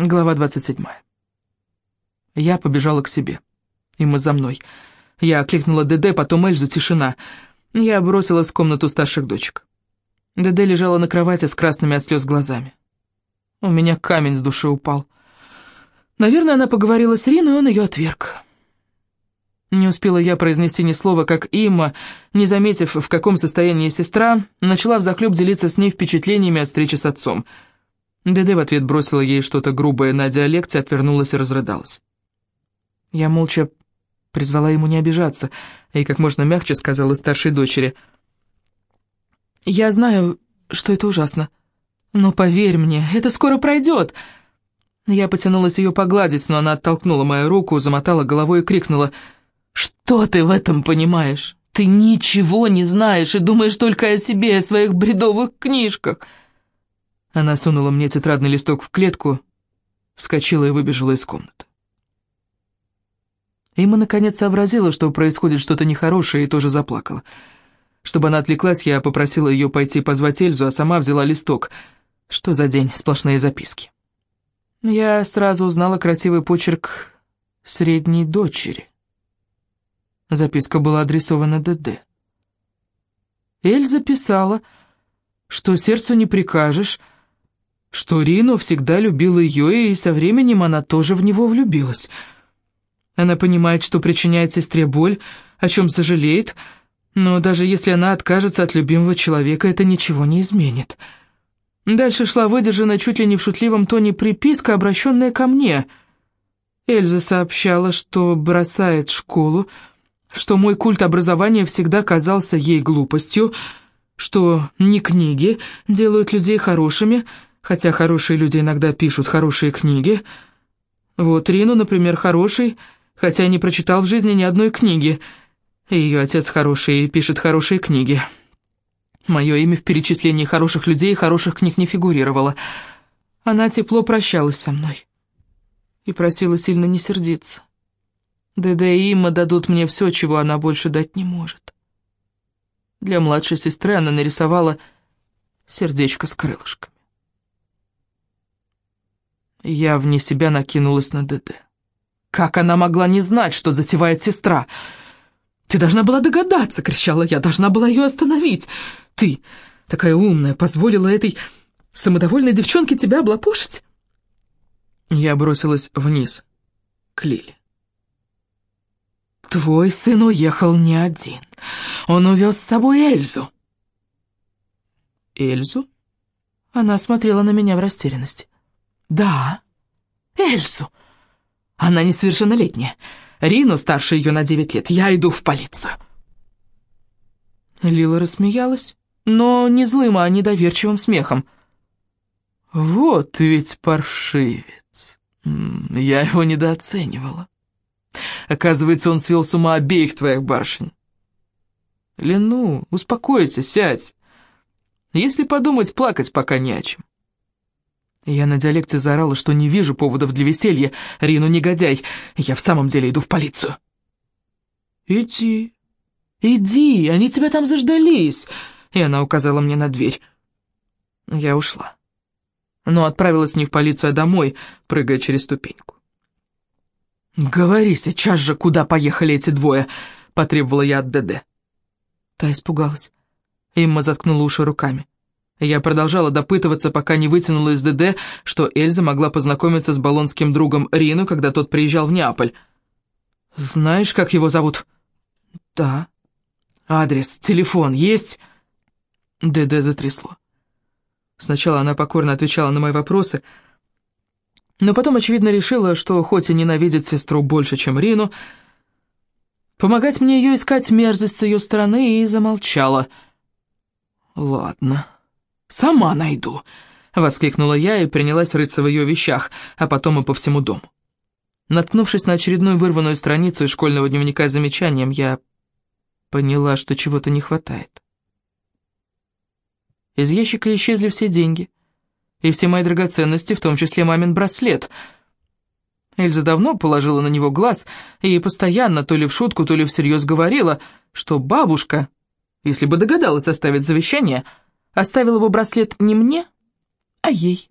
Глава 27. Я побежала к себе. И мы за мной. Я окликнула ДД, потом Эльзу, тишина. Я бросилась в комнату старших дочек. ДД лежала на кровати с красными от слез глазами. У меня камень с души упал. Наверное, она поговорила с Риной, и он ее отверг. Не успела я произнести ни слова, как Имма, не заметив, в каком состоянии сестра, начала взахлеб делиться с ней впечатлениями от встречи с отцом — Деде в ответ бросила ей что-то грубое на диалекте, отвернулась и разрыдалась. Я молча призвала ему не обижаться, и как можно мягче сказала старшей дочери. «Я знаю, что это ужасно, но поверь мне, это скоро пройдет!» Я потянулась ее погладить, но она оттолкнула мою руку, замотала головой и крикнула. «Что ты в этом понимаешь? Ты ничего не знаешь и думаешь только о себе о своих бредовых книжках!» Она сунула мне тетрадный листок в клетку, вскочила и выбежала из комнаты. Има наконец сообразила, что происходит что-то нехорошее, и тоже заплакала. Чтобы она отвлеклась, я попросила ее пойти позвать Эльзу, а сама взяла листок. Что за день, сплошные записки. Я сразу узнала красивый почерк средней дочери. Записка была адресована ДД. Эльза писала, что сердцу не прикажешь, что Рину всегда любил ее, и со временем она тоже в него влюбилась. Она понимает, что причиняет сестре боль, о чем сожалеет, но даже если она откажется от любимого человека, это ничего не изменит. Дальше шла выдержанная чуть ли не в шутливом тоне приписка, обращенная ко мне. Эльза сообщала, что бросает школу, что мой культ образования всегда казался ей глупостью, что не книги делают людей хорошими, хотя хорошие люди иногда пишут хорошие книги. Вот Рину, например, хороший, хотя не прочитал в жизни ни одной книги. И ее отец хороший и пишет хорошие книги. Мое имя в перечислении хороших людей и хороших книг не фигурировало. Она тепло прощалась со мной и просила сильно не сердиться. ДД и Имма дадут мне все, чего она больше дать не может. Для младшей сестры она нарисовала сердечко с крылышками. Я вне себя накинулась на ДД. Как она могла не знать, что затевает сестра? «Ты должна была догадаться!» — кричала я. «Должна была ее остановить! Ты, такая умная, позволила этой самодовольной девчонке тебя облапошить?» Я бросилась вниз, к Лиле. «Твой сын уехал не один. Он увез с собой Эльзу». «Эльзу?» Она смотрела на меня в растерянности. «Да, Эльзу. Она несовершеннолетняя. Рину старше ее на девять лет. Я иду в полицию». Лила рассмеялась, но не злым, а недоверчивым смехом. «Вот ведь паршивец. Я его недооценивала. Оказывается, он свел с ума обеих твоих барышень. Лену, успокойся, сядь. Если подумать, плакать пока не о чем. Я на диалекте заорала, что не вижу поводов для веселья. Рину негодяй. Я в самом деле иду в полицию. «Иди, иди, они тебя там заждались!» И она указала мне на дверь. Я ушла. Но отправилась не в полицию, а домой, прыгая через ступеньку. «Говори сейчас же, куда поехали эти двое!» — потребовала я от ДД. Та испугалась. Имма заткнула уши руками. Я продолжала допытываться, пока не вытянула из ДД, что Эльза могла познакомиться с болонским другом Рину, когда тот приезжал в Неаполь. «Знаешь, как его зовут?» «Да». «Адрес, телефон есть?» ДД затрясло. Сначала она покорно отвечала на мои вопросы, но потом, очевидно, решила, что хоть и ненавидит сестру больше, чем Рину, помогать мне ее искать мерзость с ее стороны, и замолчала. «Ладно». «Сама найду!» — воскликнула я и принялась рыться в ее вещах, а потом и по всему дому. Наткнувшись на очередную вырванную страницу из школьного дневника с замечанием, я поняла, что чего-то не хватает. Из ящика исчезли все деньги, и все мои драгоценности, в том числе мамин браслет. Эльза давно положила на него глаз и постоянно, то ли в шутку, то ли всерьез говорила, что бабушка, если бы догадалась оставить завещание, — Оставила бы браслет не мне, а ей.